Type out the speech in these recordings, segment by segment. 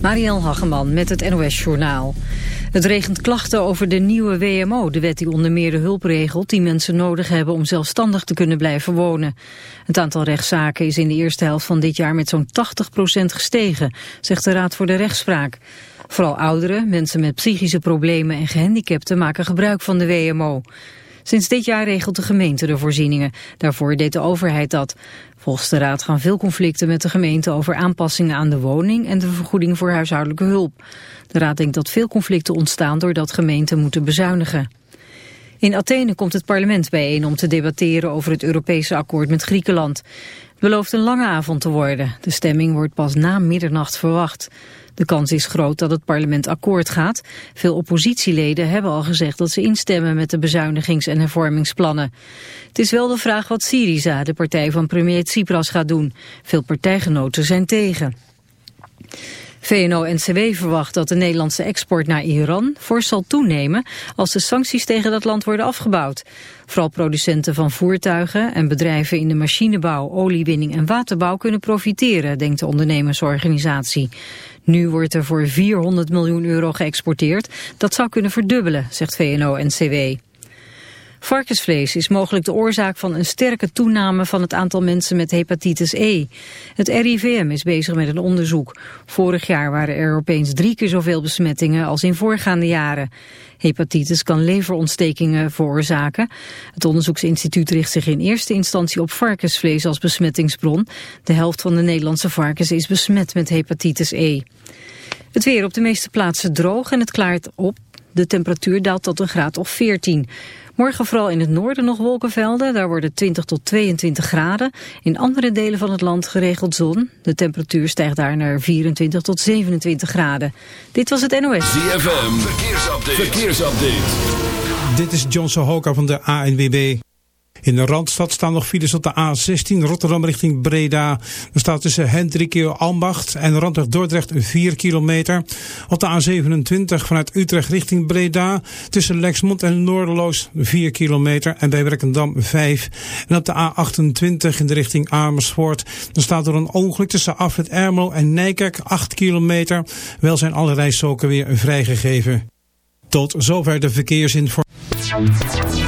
Marielle Hageman met het NOS Journaal. Het regent klachten over de nieuwe WMO, de wet die onder meer de hulp regelt... die mensen nodig hebben om zelfstandig te kunnen blijven wonen. Het aantal rechtszaken is in de eerste helft van dit jaar met zo'n 80% gestegen... zegt de Raad voor de Rechtspraak. Vooral ouderen, mensen met psychische problemen en gehandicapten maken gebruik van de WMO. Sinds dit jaar regelt de gemeente de voorzieningen. Daarvoor deed de overheid dat. Volgens de Raad gaan veel conflicten met de gemeente over aanpassingen aan de woning en de vergoeding voor huishoudelijke hulp. De Raad denkt dat veel conflicten ontstaan doordat gemeenten moeten bezuinigen. In Athene komt het parlement bijeen om te debatteren over het Europese akkoord met Griekenland. Het belooft een lange avond te worden. De stemming wordt pas na middernacht verwacht. De kans is groot dat het parlement akkoord gaat. Veel oppositieleden hebben al gezegd dat ze instemmen met de bezuinigings- en hervormingsplannen. Het is wel de vraag wat Syriza, de partij van premier Tsipras, gaat doen. Veel partijgenoten zijn tegen. VNO-NCW verwacht dat de Nederlandse export naar Iran fors zal toenemen als de sancties tegen dat land worden afgebouwd. Vooral producenten van voertuigen en bedrijven in de machinebouw, oliewinning en waterbouw kunnen profiteren, denkt de ondernemersorganisatie. Nu wordt er voor 400 miljoen euro geëxporteerd. Dat zou kunnen verdubbelen, zegt VNO-NCW. Varkensvlees is mogelijk de oorzaak van een sterke toename van het aantal mensen met hepatitis E. Het RIVM is bezig met een onderzoek. Vorig jaar waren er opeens drie keer zoveel besmettingen als in voorgaande jaren. Hepatitis kan leverontstekingen veroorzaken. Het onderzoeksinstituut richt zich in eerste instantie op varkensvlees als besmettingsbron. De helft van de Nederlandse varkens is besmet met hepatitis E. Het weer op de meeste plaatsen droog en het klaart op. De temperatuur daalt tot een graad of 14. Morgen vooral in het noorden nog wolkenvelden. Daar worden 20 tot 22 graden. In andere delen van het land geregeld zon. De temperatuur stijgt daar naar 24 tot 27 graden. Dit was het NOS. ZFM, verkeersupdate. verkeersupdate. Dit is John Sohoka van de ANWB. In de Randstad staan nog files op de A16 Rotterdam richting Breda. Er staat tussen Hendrikje Ambacht en Randweg Dordrecht 4 kilometer. Op de A27 vanuit Utrecht richting Breda tussen Lexmond en Noorderloos 4 kilometer en bij Werkendam 5. En op de A28 in de richting Amersfoort. Dan staat er een ongeluk tussen Afrit Ermelo en Nijkerk 8 kilometer. Wel zijn alle rijstroken weer vrijgegeven. Tot zover de verkeersinformatie.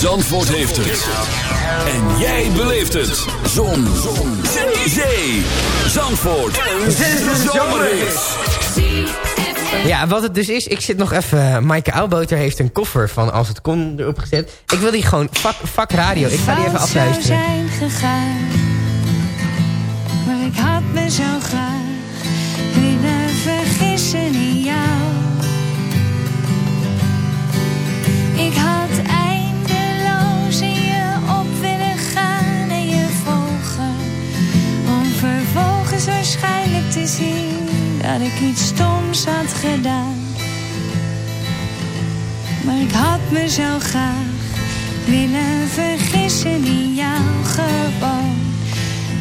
Zandvoort heeft het. En jij beleeft het. Zon. Zon. Zee. Zee. Zandvoort. Een zomerhit. Ja, wat het dus is, ik zit nog even... Maaike Oudboter heeft een koffer van Als het kon erop gezet. Ik wil die gewoon, vak, vak radio, ik ga die even afluisteren. zijn gegaan, maar ik had me zo graag zien dat ik iets stoms had gedaan. Maar ik had me zo graag willen vergissen in jouw gewoon.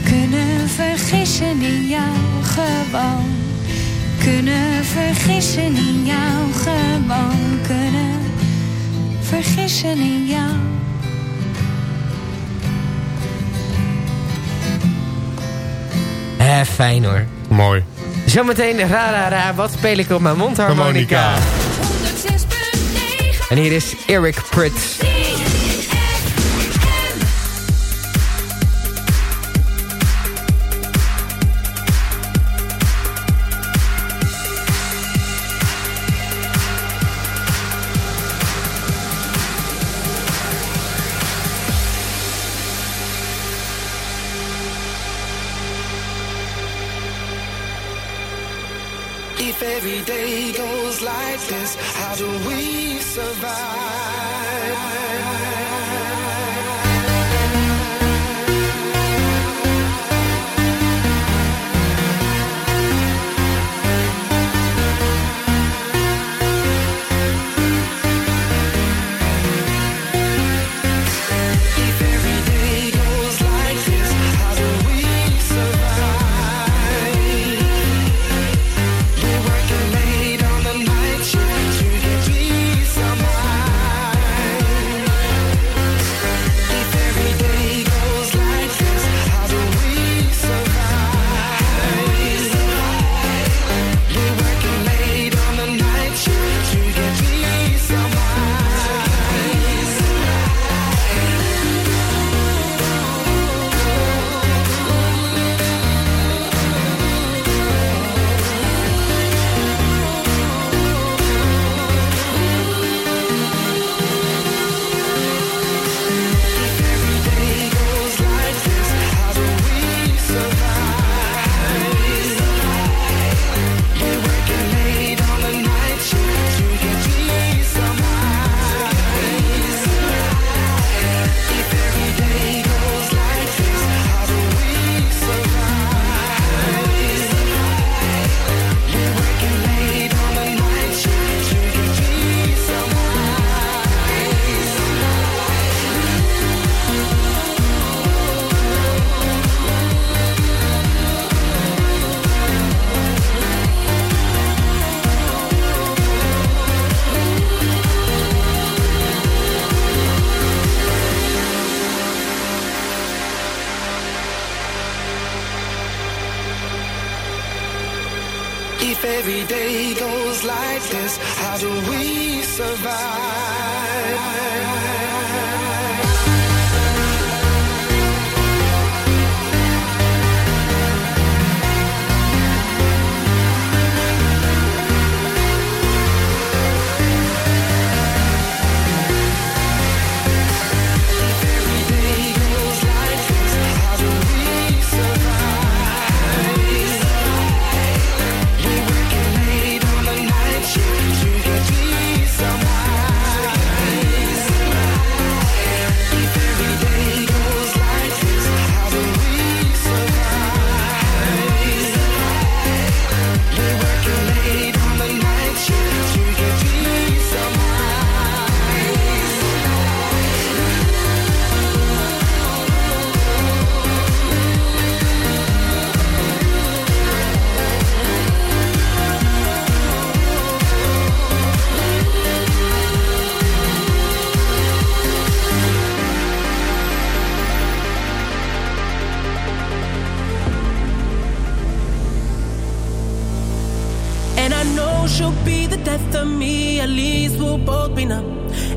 Kunnen vergissen in jouw gewoon. Kunnen vergissen in jouw gewoon. Kunnen vergissen in jou. Eh, fijn hoor. Mooi. Zometeen, ra ra ra, wat speel ik op mijn mondharmonica? En hier is Eric Prits. every day goes like this, how do we survive? like this? How do we survive?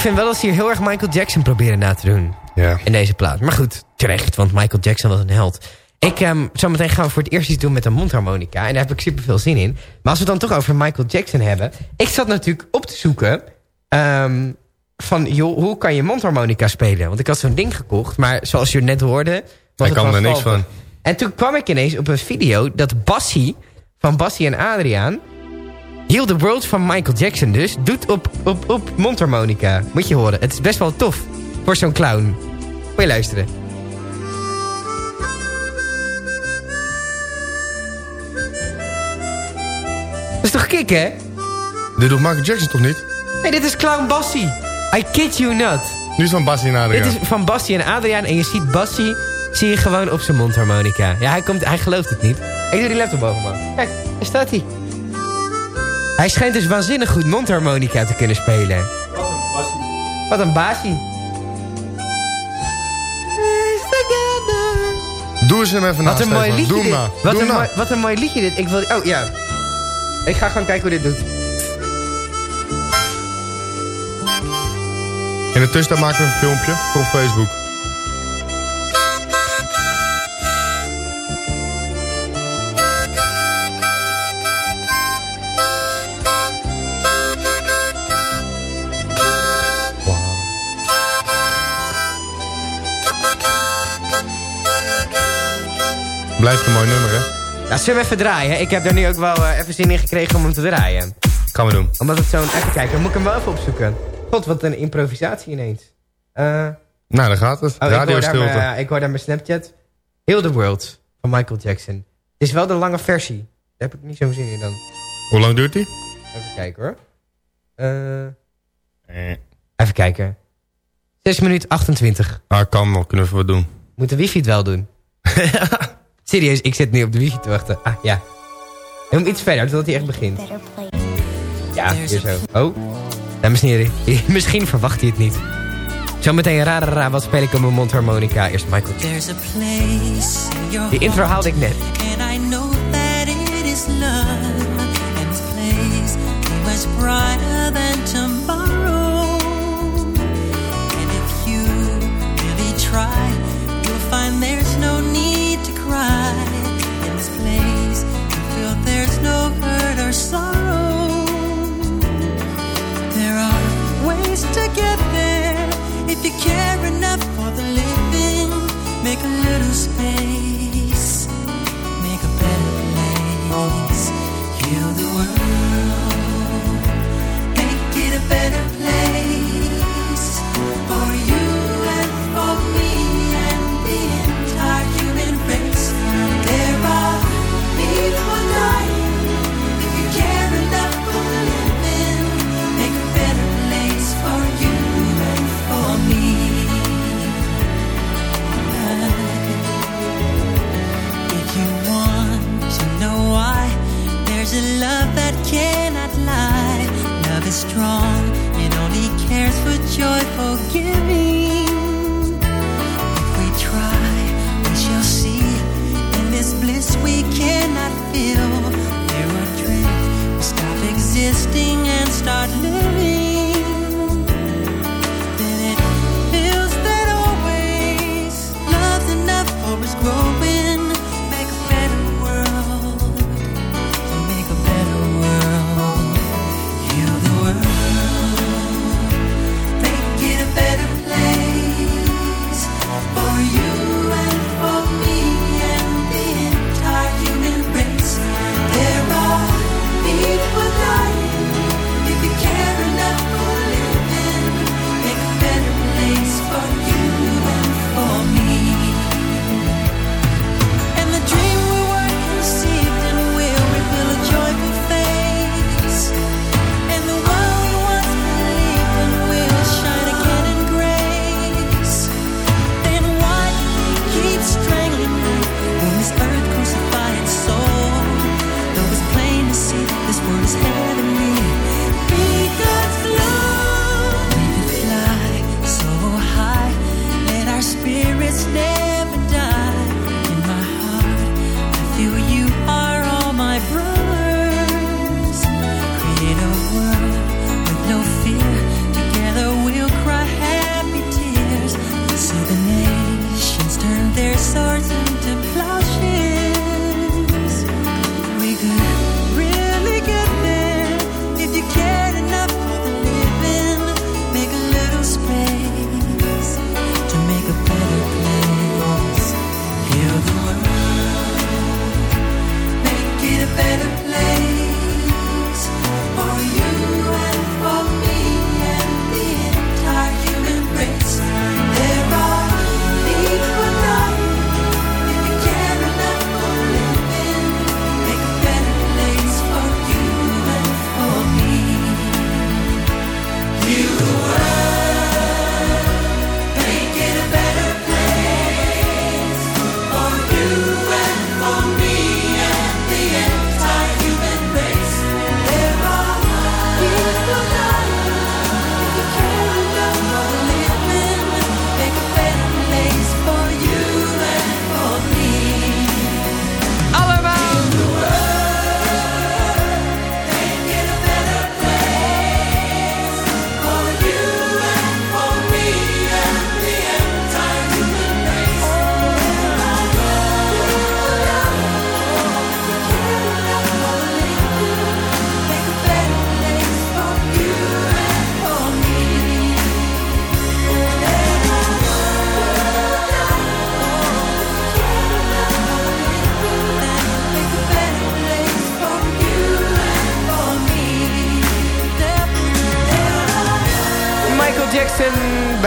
vind wel dat ze hier heel erg Michael Jackson proberen na te doen. Ja. In deze plaat. Maar goed, terecht, want Michael Jackson was een held. Ik, ehm, zometeen gaan we voor het eerst iets doen met een mondharmonica. En daar heb ik super veel zin in. Maar als we het dan toch over Michael Jackson hebben. Ik zat natuurlijk op te zoeken. ehm, van, joh, hoe kan je mondharmonica spelen? Want ik had zo'n ding gekocht. Maar zoals je net hoorde... Het kan er niks van. En toen kwam ik ineens op een video dat Bassie... Van Bassie en Adriaan... Heal the World van Michael Jackson dus... doet op, op, op mondharmonica. Moet je horen. Het is best wel tof. Voor zo'n clown. Moet je luisteren. Dat is toch kick, hè? Dit doet Michael Jackson toch niet? Nee, dit is Clown Bassie. I kid you not. Nu is van Bassie naar Dit is van Bassie en Adriaan. En je ziet Bassie zie je gewoon op zijn mondharmonica. Ja, hij, komt, hij gelooft het niet. Ik doe die laptop boven, man. Kijk, daar staat hij. Hij schijnt dus waanzinnig goed mondharmonica te kunnen spelen. Wat een basie. Doe eens hem even Wat een mooi liedje Doe dit. Wat Doe een, mooi, wat een mooi liedje dit. Ik wil... Oh, ja. Ik ga gewoon kijken hoe dit doet. In de tussentijd maken we een filmpje voor op Facebook. Blijft een mooi nummer, hè? Ja, zullen we even draaien? Ik heb er nu ook wel eh, even zin in gekregen om hem te draaien. Gaan we doen. Omdat het zo'n... Even kijken, moet ik hem wel even opzoeken. God, wat een improvisatie ineens. Eh... Nou, daar gaat het. Oh, ik, Radio hoor stilte. mijn, ik hoor daar mijn Snapchat. Heal the World van Michael Jackson. Het is wel de lange versie. Daar heb ik niet zo'n zin in dan. Hoe lang duurt die? Even kijken hoor. Eh, even kijken. 6 minuten 28. Ah, kan nog. Kunnen we wat doen. Moet de wifi het wel doen? Serieus, ik zit nu op de wifi te wachten. Ah, ja. Helemaal iets verder, totdat hij echt begint. Ja, hier zo. Oh, dames en heren. Misschien verwacht hij het niet. Zometeen ra, ra, ra, wat speel ik op mijn mondharmonica? Eerst Michael Jackson. There's a place in your Die intro haalde ik net. And I know that it is love. And this place is much brighter than tomorrow. And if you really try, you'll find there's no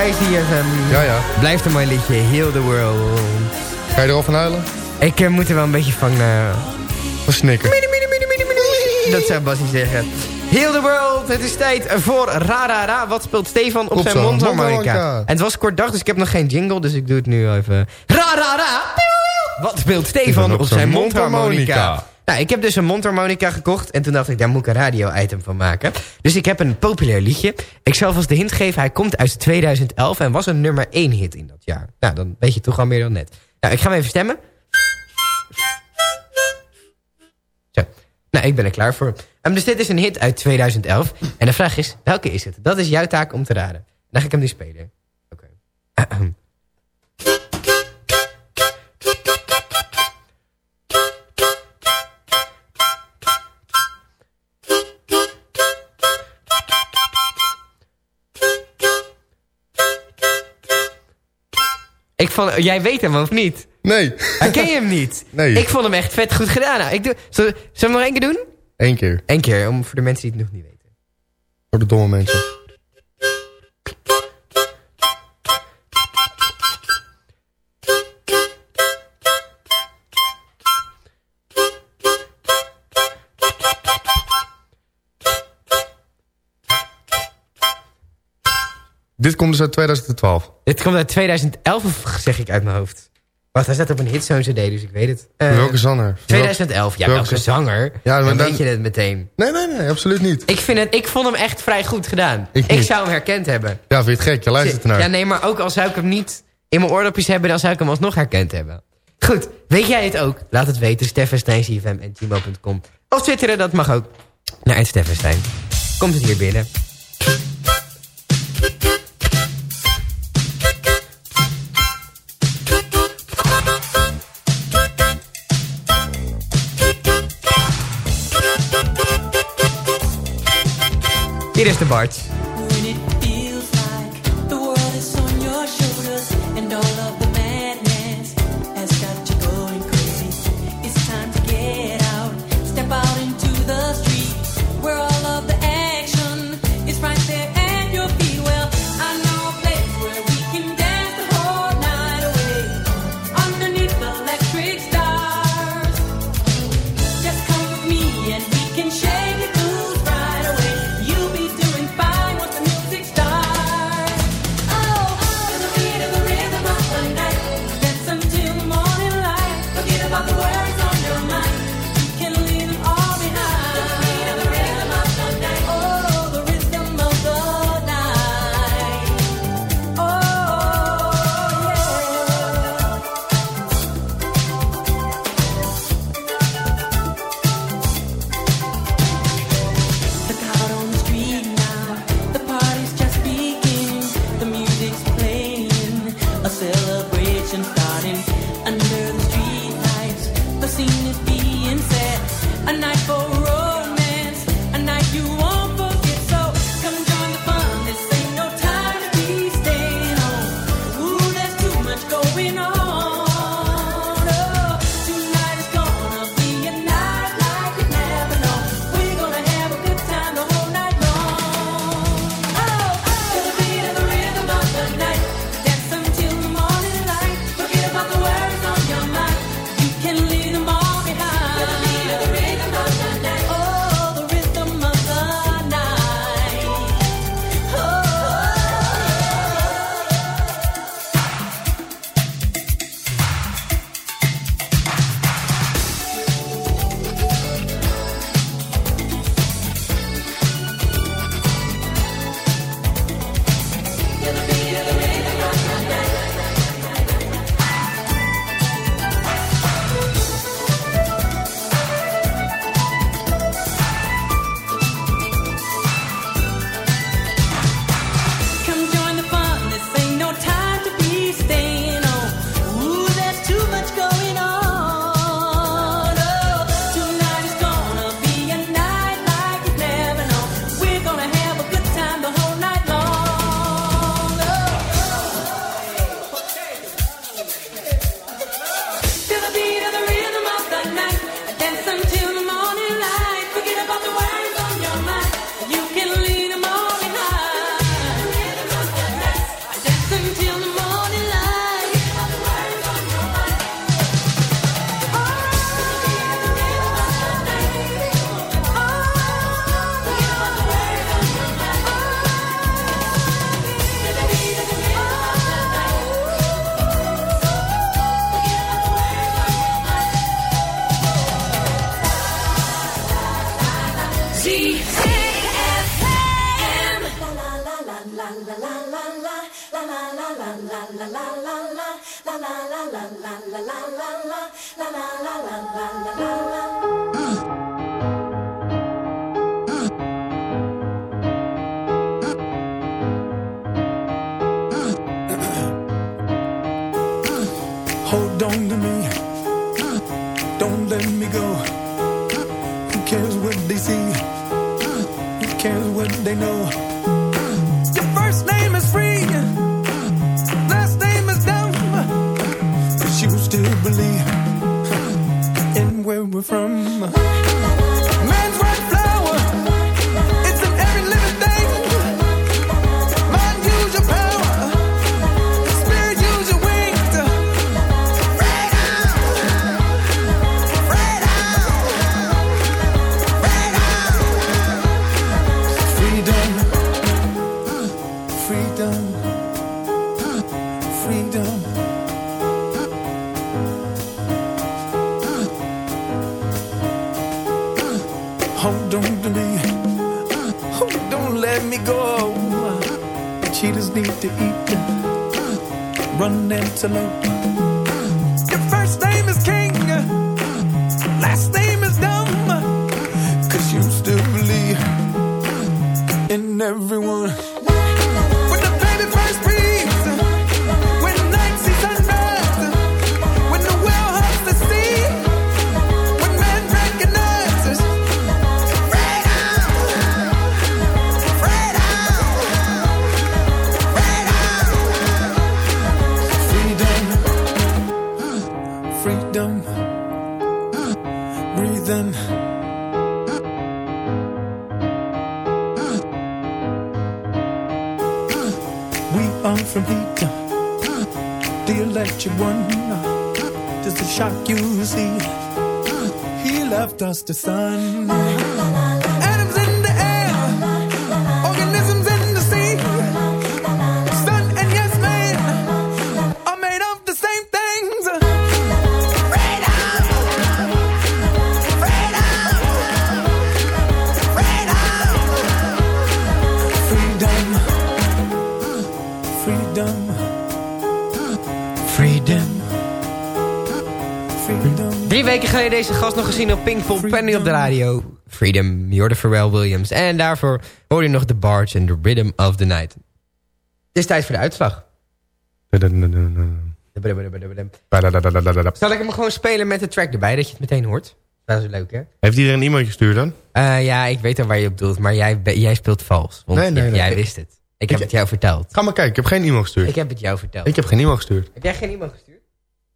bij ZFM. Ja, ja. Blijft een mooi liedje. Heal the world. Ga je er al van huilen? Ik eh, moet er wel een beetje van... Van snikken. Dat zou Bassie zeggen. Heal the world, het is tijd voor Ra Ra Ra. Wat speelt Stefan op Op zijn mondharmonica? En het was kort dag, dus ik heb nog geen jingle, dus ik doe het nu even. Ra Ra Ra! Wat speelt Stefan op zijn mondharmonica? Nou, ik heb dus een mondharmonica gekocht en toen dacht ik, daar moet ik een radio-item van maken. Dus ik heb een populair liedje. Ik zal vast de hint geven, hij komt uit 2011 en was een nummer 1 hit in dat jaar. Nou, dan weet je toch al meer dan net. Nou, ik ga hem even stemmen. Zo. Nou, ik ben er klaar voor. Ehm, dus dit is een hit uit 2011. En de vraag is, welke is het? Dat is jouw taak om te raden. Dan ga ik hem nu spelen. Oké. Ik vond, jij weet hem of niet? Nee. Herken je hem niet? Nee. Ik vond hem echt vet goed gedaan. Nou, ik doe, zullen, zullen we hem nog één keer doen? Eén keer. Eén keer, om, voor de mensen die het nog niet weten. Voor de domme mensen. Dit komt dus uit 2012. Dit komt uit 2011, of zeg ik uit mijn hoofd? Wacht, hij staat op een hitzone cd, dus ik weet het. Eh, welke zanger? 2011, ja, welke welke zanger? Ja, dan, dan- weet je het meteen. Nee, nee, nee, absoluut niet. Ik, vind het, ik vond hem echt vrij goed gedaan. Ik Ik, zou hem herkend hebben. Ja, vind je het gek? Je luistert ernaar. Ja, nee, maar ook al zou ik hem niet in mijn oordopjes hebben... dan zou ik hem alsnog herkend hebben. Goed, weet jij het ook? Laat het weten. Steffenstein, en Timo.com. Of twitteren, dat mag ook. Naar Steffenstein. Komt het hier binnen. Hier is de Bart. Hold on to me. Don't let me go. From. Need to eat, run antelope. to some deze gast nog gezien op Pinkpop Penny op de radio. Freedom, hoorde Pharrell Williams. En daarvoor hoorde je nog The Barge en The Rhythm of the Night. Het is tijd voor de uitslag. Zal ik hem gewoon spelen met de track erbij, dat je het meteen hoort? Dat is leuk, hè? Heeft iedereen een e-mail gestuurd dan? Eh, ja, ik weet al waar je op doelt, maar jij, jij speelt vals. Want Nee, nee, jij- nee. jij wist het. Ik heb Ik- het jou verteld. Ga maar kijken, ik heb geen e-mail gestuurd. Ik heb het jou verteld. Ik heb geen e-mail gestuurd. Heb jij geen e-mail gestuurd?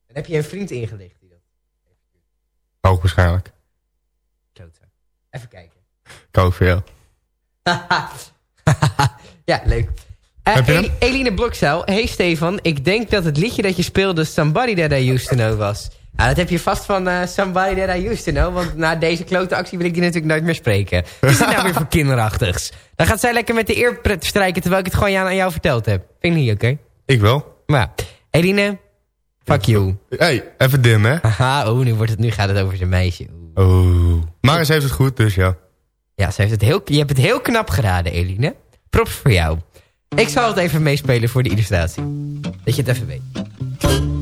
Dan heb je een vriend ingelicht. Die dat... Ook waarschijnlijk. Klootzak. Even kijken. Ik ook veel. ja, leuk. Eh, je Eline Blokzeil. Hey Stefan, ik denk dat het liedje dat je speelde Somebody That I Used To Know was. Ja, dat heb je vast van eh, Somebody That I Used To Know. Want na deze klote actie wil ik je natuurlijk nooit meer spreken. Is dit nou weer voor kinderachtigs? Dan gaat zij lekker met de eer strijken terwijl ik het gewoon aan jou verteld heb. Vind ik niet oké? Ik wel. Maar Eline, fuck you. hey, even dim hè. Haha, oh, nu, wordt het, nu gaat het over zijn meisje. Oeh. Oh. Maar ze heeft het goed, dus ja. Ja, ze heeft het heel, je hebt het heel knap geraden, Eline. Props voor jou. Ik zal het even meespelen voor de illustratie. Dat je het even weet.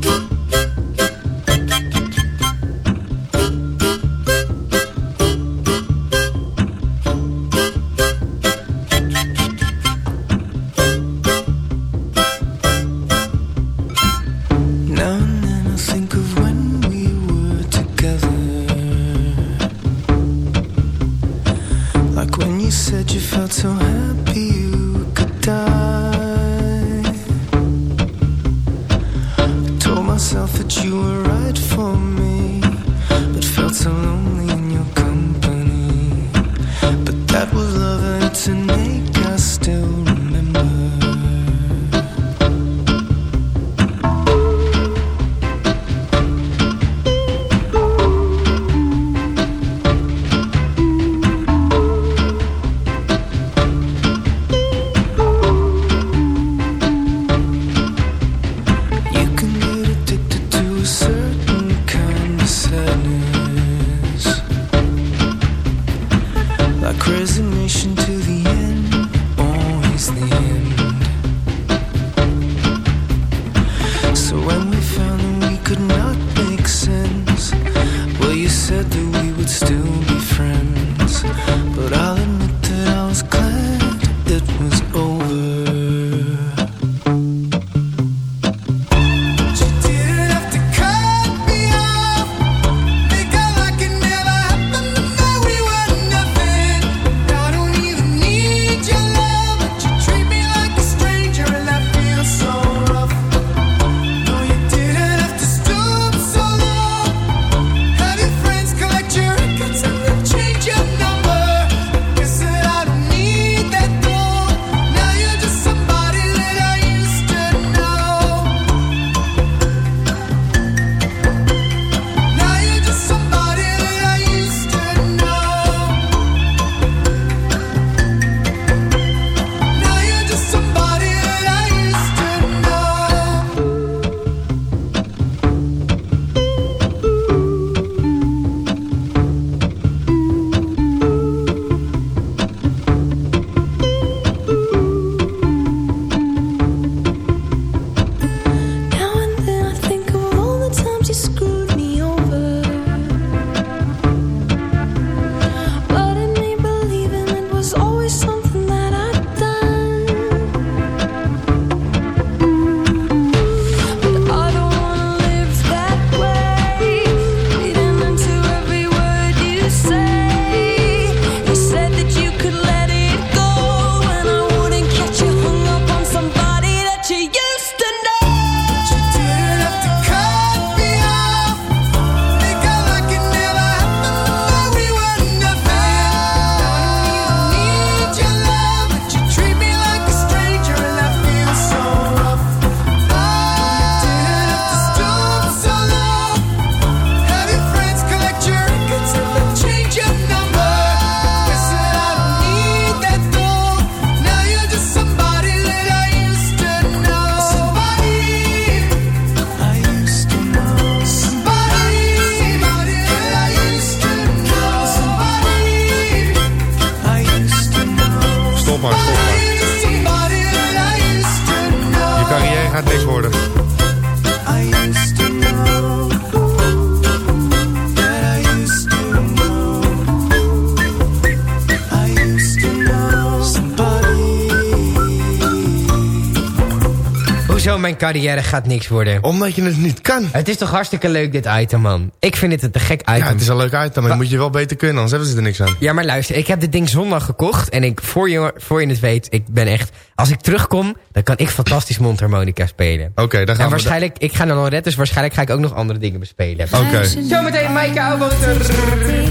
Carrière gaat niks worden? Omdat je het niet kan. Het is toch hartstikke leuk dit item, man. Ik vind het een te gek item. Ja, het is een leuk item, maar dat moet je wel beter kunnen, anders hebben ze er niks aan. Ja, maar luister, ik heb dit ding zondag gekocht. En ik, voor, je, voor je het weet, ik ben echt... Als ik terugkom, dan kan ik fantastisch mondharmonica spelen. Oké, dan gaan En we... waarschijnlijk, ik ga naar Lorette, dus waarschijnlijk ga ik ook nog andere dingen bespelen. Oké. Zometeen Maaike Ouwboter.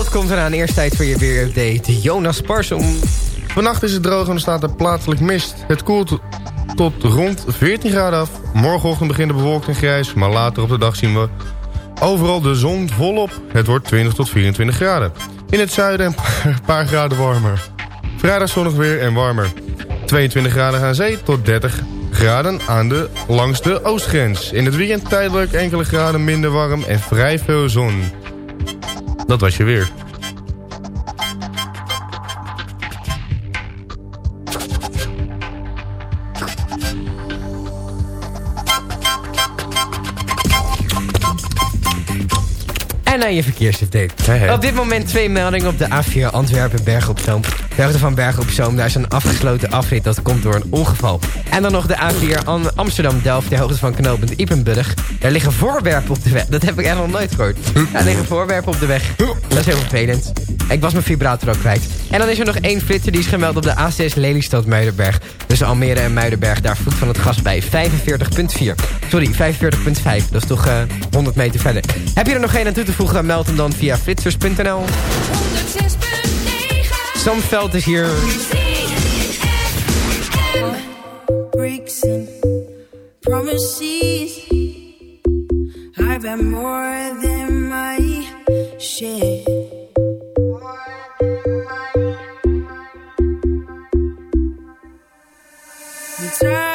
Veld komt eraan. Eerst tijd voor je weerupdate. Jonas Parsom. Vannacht is het droog en er staat er plaatselijk mist. Het koelt tot rond 14 graden af. Morgenochtend begint de en grijs, maar later op de dag zien we overal de zon volop. Het wordt 20 tot 24 graden. In het zuiden een paar, paar graden warmer. Vrijdag zonnig weer en warmer. 22 graden aan zee tot 30 graden aan de, langs de oostgrens. In het weekend tijdelijk enkele graden minder warm en vrij veel zon. Dat was je weer. En naar je verkeersupdate. Op dit moment twee meldingen op de A4 Antwerpen-Bergen op Zoom. De hoogte van Bergen op Zoom, daar is een afgesloten afrit. Dat komt door een ongeval. En dan nog de A4 Amsterdam-Delft, de hoogte van knooppunt Ipenburg Daar liggen voorwerpen op de weg. Dat heb ik echt nog nooit gehoord. er liggen voorwerpen op de weg. Dat is heel vervelend. Ik was mijn vibrator ook kwijt. En dan is er nog één flitser die is gemeld op de A6 Lelystad-Muidenberg. Tussen Almere en Muidenberg, daar voet van het gas bij 45.4. Sorry, 45.5. Dat is toch eh, uh, 100 meter verder. Heb je er nog geen aan toe te voegen, meld hem dan via flitsers.nl. 106. Some is hier. Breaks and promises. I've been more than my share. More than my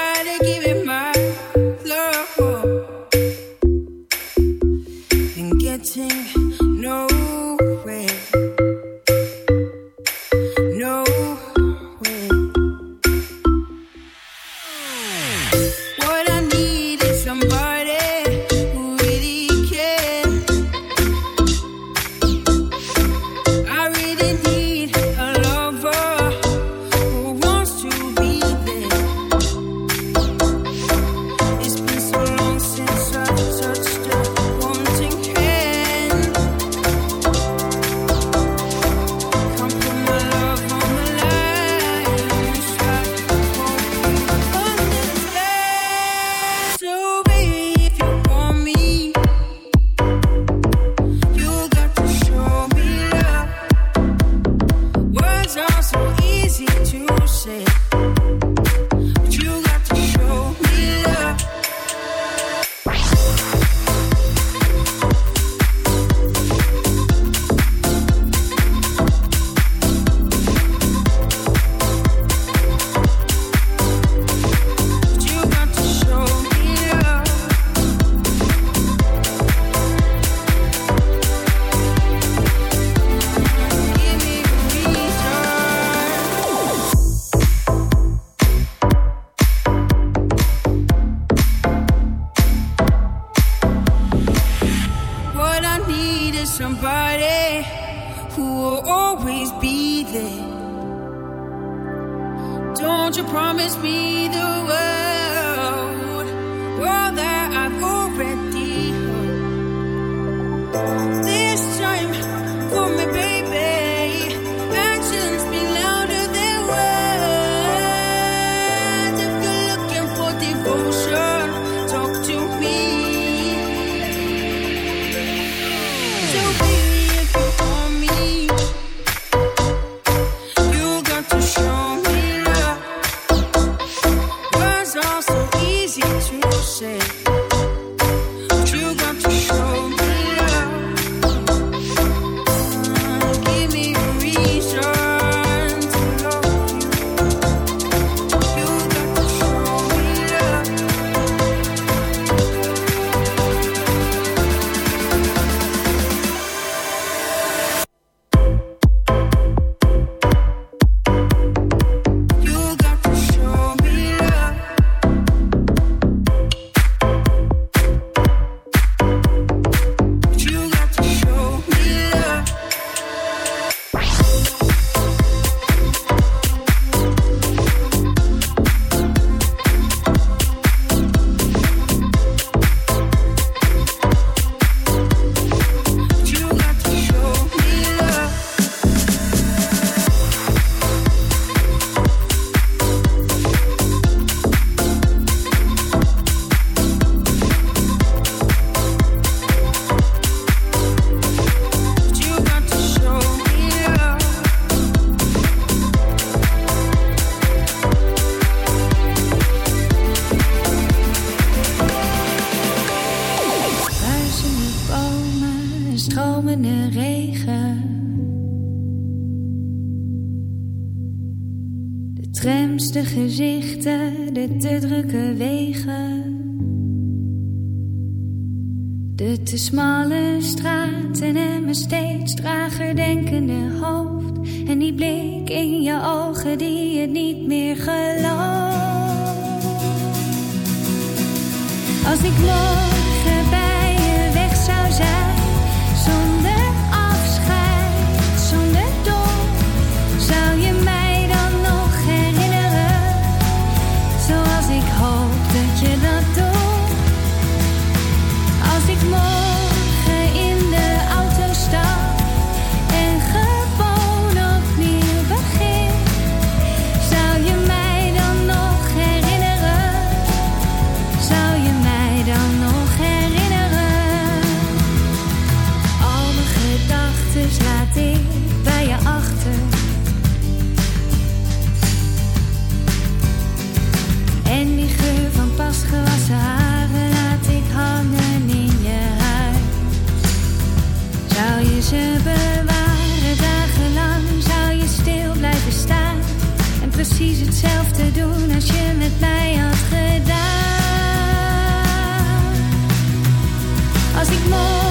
Ze bewaren. Dagenlang zou je stil blijven staan. En precies hetzelfde doen als je met mij had gedaan. Als ik mooi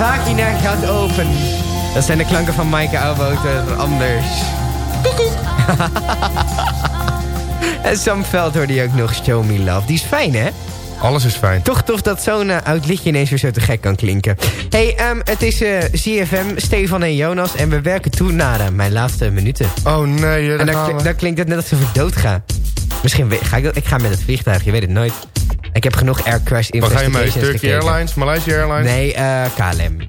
vagina gaat open. Dat zijn de klanken van Maaike Oudboter anders. Koekoek. en Sam Veld hoorde je ook nog Show Me Love. Die is fijn, hè? Alles is fijn. Toch tof dat zo'n eh, oud liedje ineens weer zo te gek kan klinken. hey, ehm, het is eh, CFM, Stefan en Jonas. En we werken toe naar eh, mijn laatste minuten. Oh nee, En dan, klinkt het net alsof ik doodga. Misschien ga ik, dat- ik ga met het vliegtuig, je weet het nooit. Ik heb genoeg air crash Waar ga je mee? investigations Turkey. Airlines? Malaysia Airlines? Nee, eh, KLM.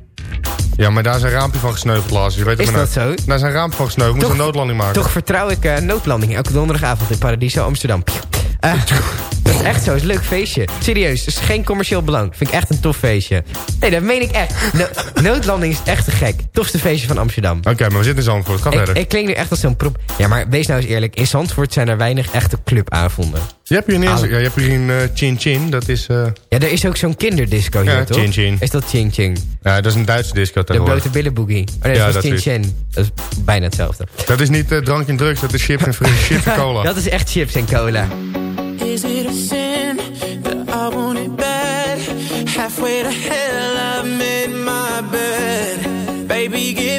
Ja, maar daar is een raampje van gesneuveld laatst. Je weet het Is maar dat zo? Daar is een raampje van gesneuveld. Moest een noodlanding maken. Toch vertrouw ik eh, noodlanding elke donderdagavond in Paradiso Amsterdam. Eh, dat is echt zo, is een leuk feestje. Serieus, is geen commercieel belang. Vind ik echt een tof feestje. Nee, dat meen ik echt. No- noodlanding is echt te gek. Tofste feestje van Amsterdam. Oké, maar we zitten in Zandvoort. Ga Ik, verder. ik klink nu echt als zo'n prop. Ja, maar wees nou eens eerlijk. In Zandvoort zijn er weinig echte clubavonden. je hebt hier, een ja, je hebt hier een eh, Chin Chin. Dat is... eh, Ja, er is ook zo'n kinderdisco hier, Ja, toch? Chin Chin. Is dat Ching Ching? ja, dat is een Duitse disco De tegenwoordig. blote billen boogie. Oh nee, Ja, dat dat is Chin is- Chin. Dat is bijna hetzelfde. Dat is niet eh, drank en drugs, dat is chips en, chips en cola. dat is echt chips en cola. Is it a sin that I want it bad? Halfway to hell, I made my bed. Baby, give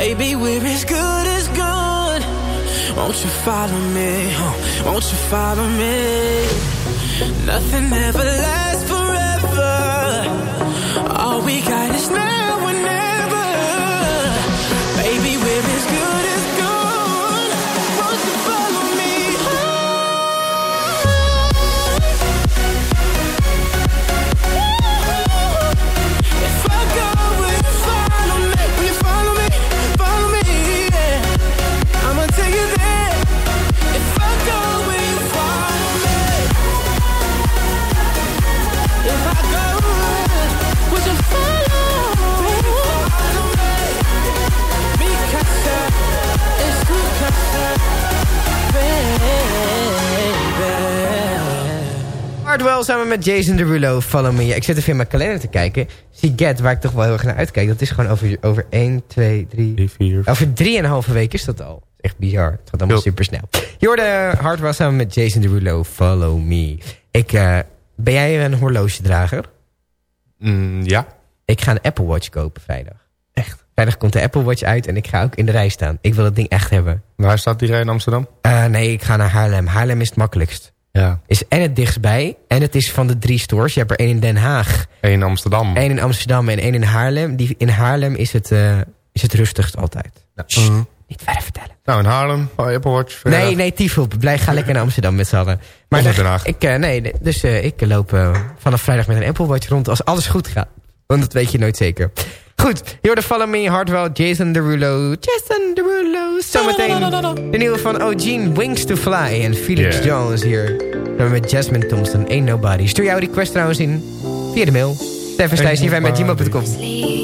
Baby, we're as good as good. Won't you follow me? Won't you follow me? Nothing ever lasts forever. All we got is now Hardwell samen met Jason Derulo, Follow Me. Ik zit even in mijn kalender te kijken. Zie Get, waar ik toch wel heel erg naar uitkijk. Dat is gewoon over, over 1, 2, 3... 4. Over 3,5 weken is dat al. Echt bizar. Het gaat allemaal super snel. Je hoorde Hardwell samen met Jason Derulo, Follow Me. Ik, eh, ben jij een horlogedrager? Mm, ja. Ik ga een Apple Watch kopen vrijdag. Echt? Vrijdag komt de Apple Watch uit en ik ga ook in de rij staan. Ik wil dat ding echt hebben. Waar staat die rij in Amsterdam? Eh, nee, ik ga naar Haarlem. Haarlem is het makkelijkst. Ja. Is en het dichtstbij. En het is van de drie stores. Je hebt er één in Den Haag. Eén in Amsterdam. één in Amsterdam en één in Haarlem. Die, in Haarlem is het, eh, is het rustigst altijd. Mhm. Niet verder vertellen. Nou, in Haarlem, oh, Apple Watch. Nee, nee, Tiefhoep. Blijf, ga lekker naar Amsterdam met z'n allen. Maar de- Den Haag. ik, eh, nee, dus eh, ik loop vanaf vrijdag met een Apple Watch rond als alles goed gaat. Want dat weet je nooit zeker. Goed, je hoorde Follow Me, Hardwell, Jason Derulo. Jason Derulo. Zometeen de nieuwe van O'Gene, Wings to Fly. En Felix Yeah. Jones hier. Samen met Jasmine Thompson, Ain't Nobody. Stuur jouw request trouwens in via de mail. Steffenstijs.gmail.com That's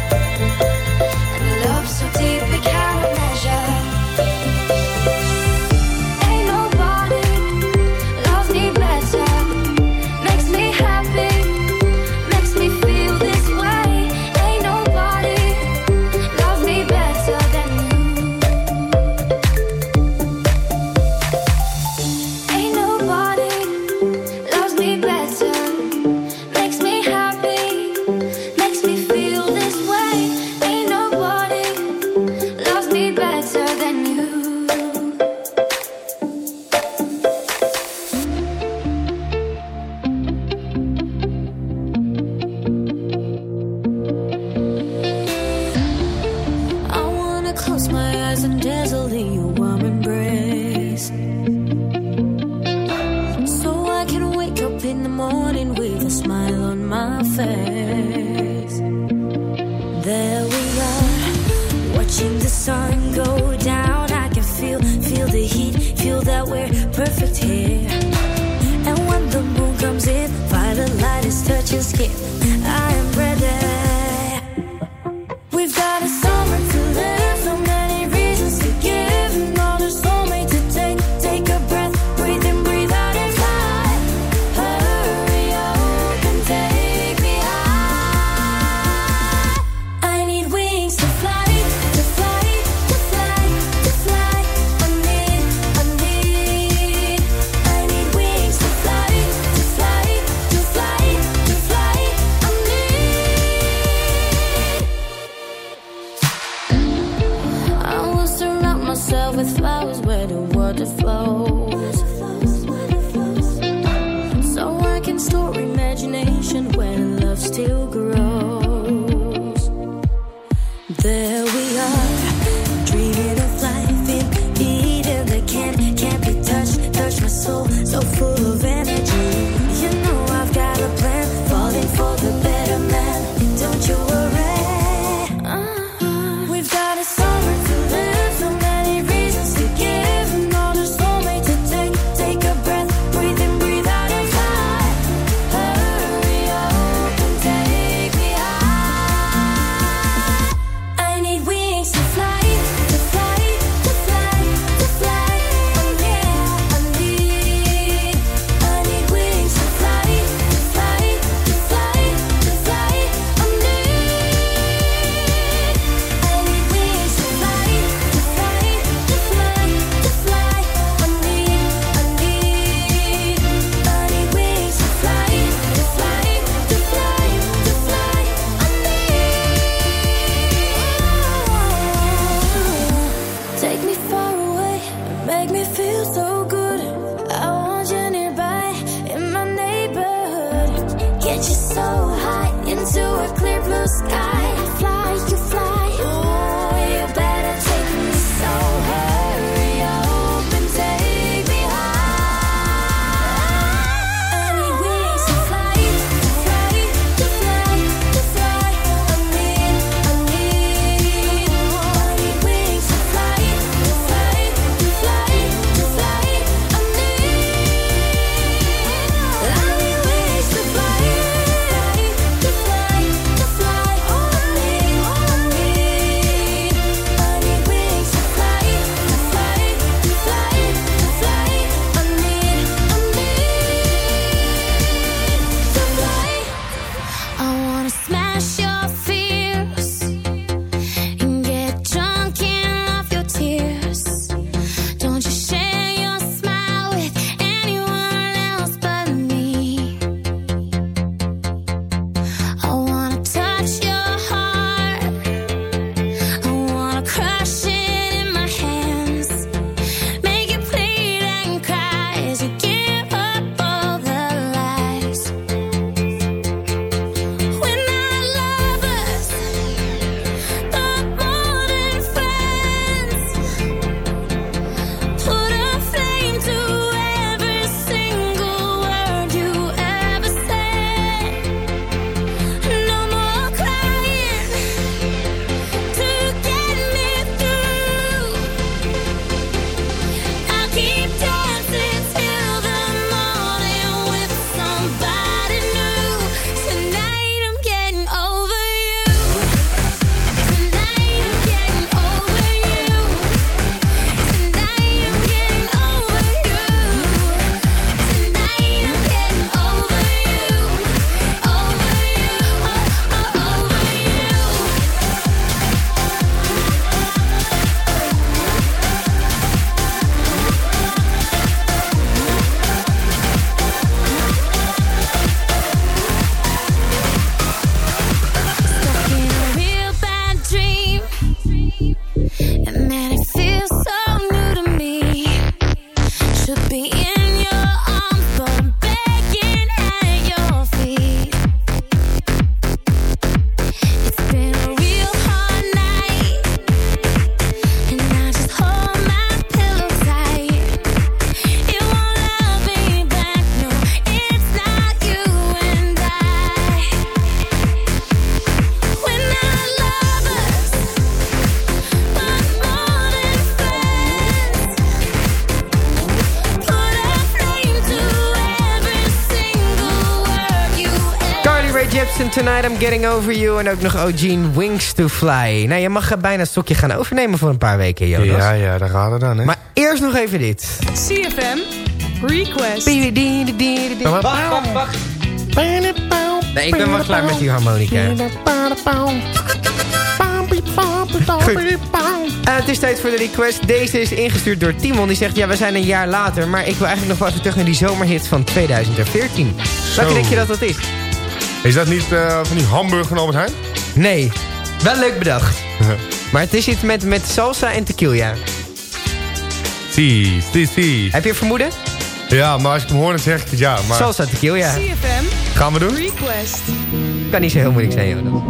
Tonight I'm Getting Over You. En ook nog O'Gene, Wings to Fly. Nou, je mag bijna het stokje gaan overnemen voor een paar weken, Jonas. Ja, ja, daar gaat het dan, hè. Maar eerst nog even dit. CFM Request. Wacht, wacht, wacht. Nee, ik ben wel klaar met die harmonica. Goed. Eh, het is tijd voor de request. Deze is ingestuurd door Timon. Die zegt, ja, we zijn een jaar later... maar ik wil eigenlijk nog wel even terug naar die zomerhit van 2014. Welke denk je dat dat is? Is dat niet eh, van die hamburger van Albert Heijn? Nee, wel leuk bedacht. maar het is iets met, met salsa en tequila. Si, si, si. Heb je een vermoeden? Ja, maar als ik hem hoor, dan zeg ik het ja. Maar Salsa tequila. CFM gaan we doen? Request. Kan niet zo heel moeilijk zijn, Jonas.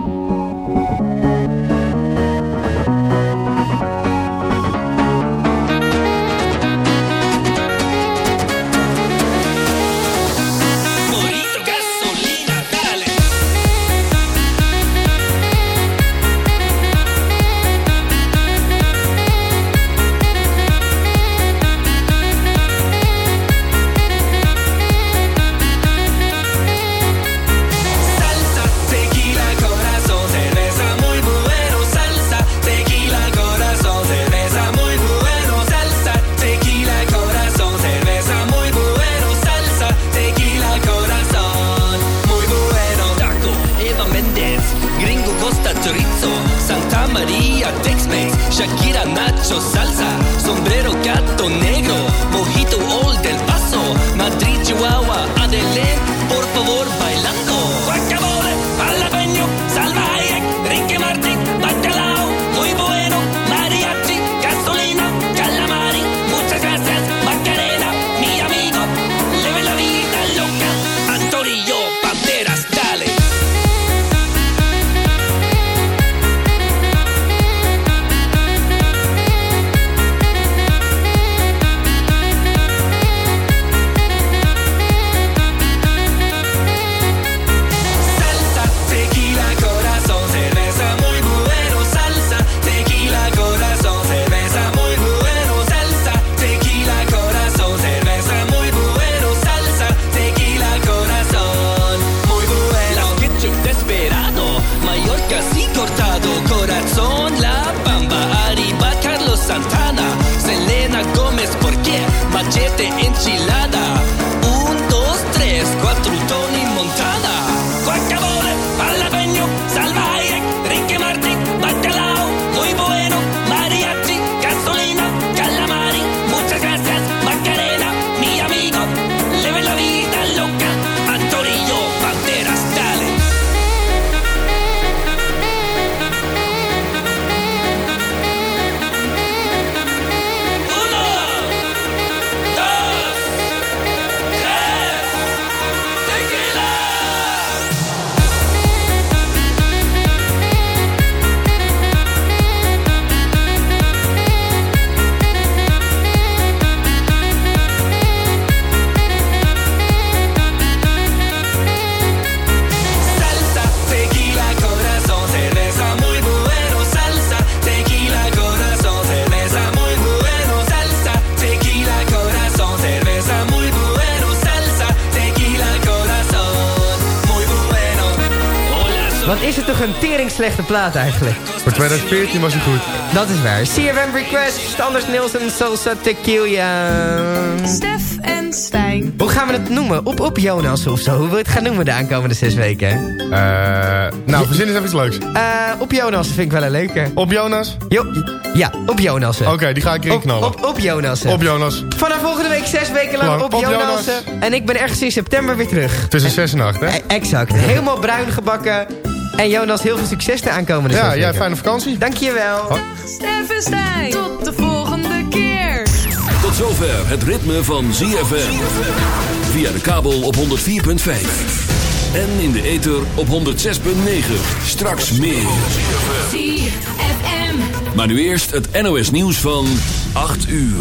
Slechte plaat eigenlijk? Voor 2014 was hij goed. Dat is waar. CFM Request, Anders Nielsen, Salsa Tequila. Stef en Stijn. Hoe gaan we het noemen? Op, op Jonas of zo? Hoe wil je het gaan noemen de aankomende zes weken? Eh, nou, verzin eens even iets leuks. Eh, op Jonas vind ik wel een leuke. Op Jonas? Jo ja, op Jonas. Oké, die ga ik erin Op, knallen. op, op Jonas. Op Jonas. Vanaf volgende week zes weken lang Lang op, op Jonas. En ik ben ergens in september weer terug. Tussen 6 en 8, hè? Eh, exact. Helemaal bruin gebakken. En Jonas, heel veel succes de aankomende Ja, jij fijne vakantie. Dankjewel. Stef en Stijn. Tot de volgende keer. Tot zover het ritme van ZFM. Via de kabel op 104.5. En in de ether op 106.9. Straks meer. ZFM. Maar nu eerst het NOS nieuws van 8 uur.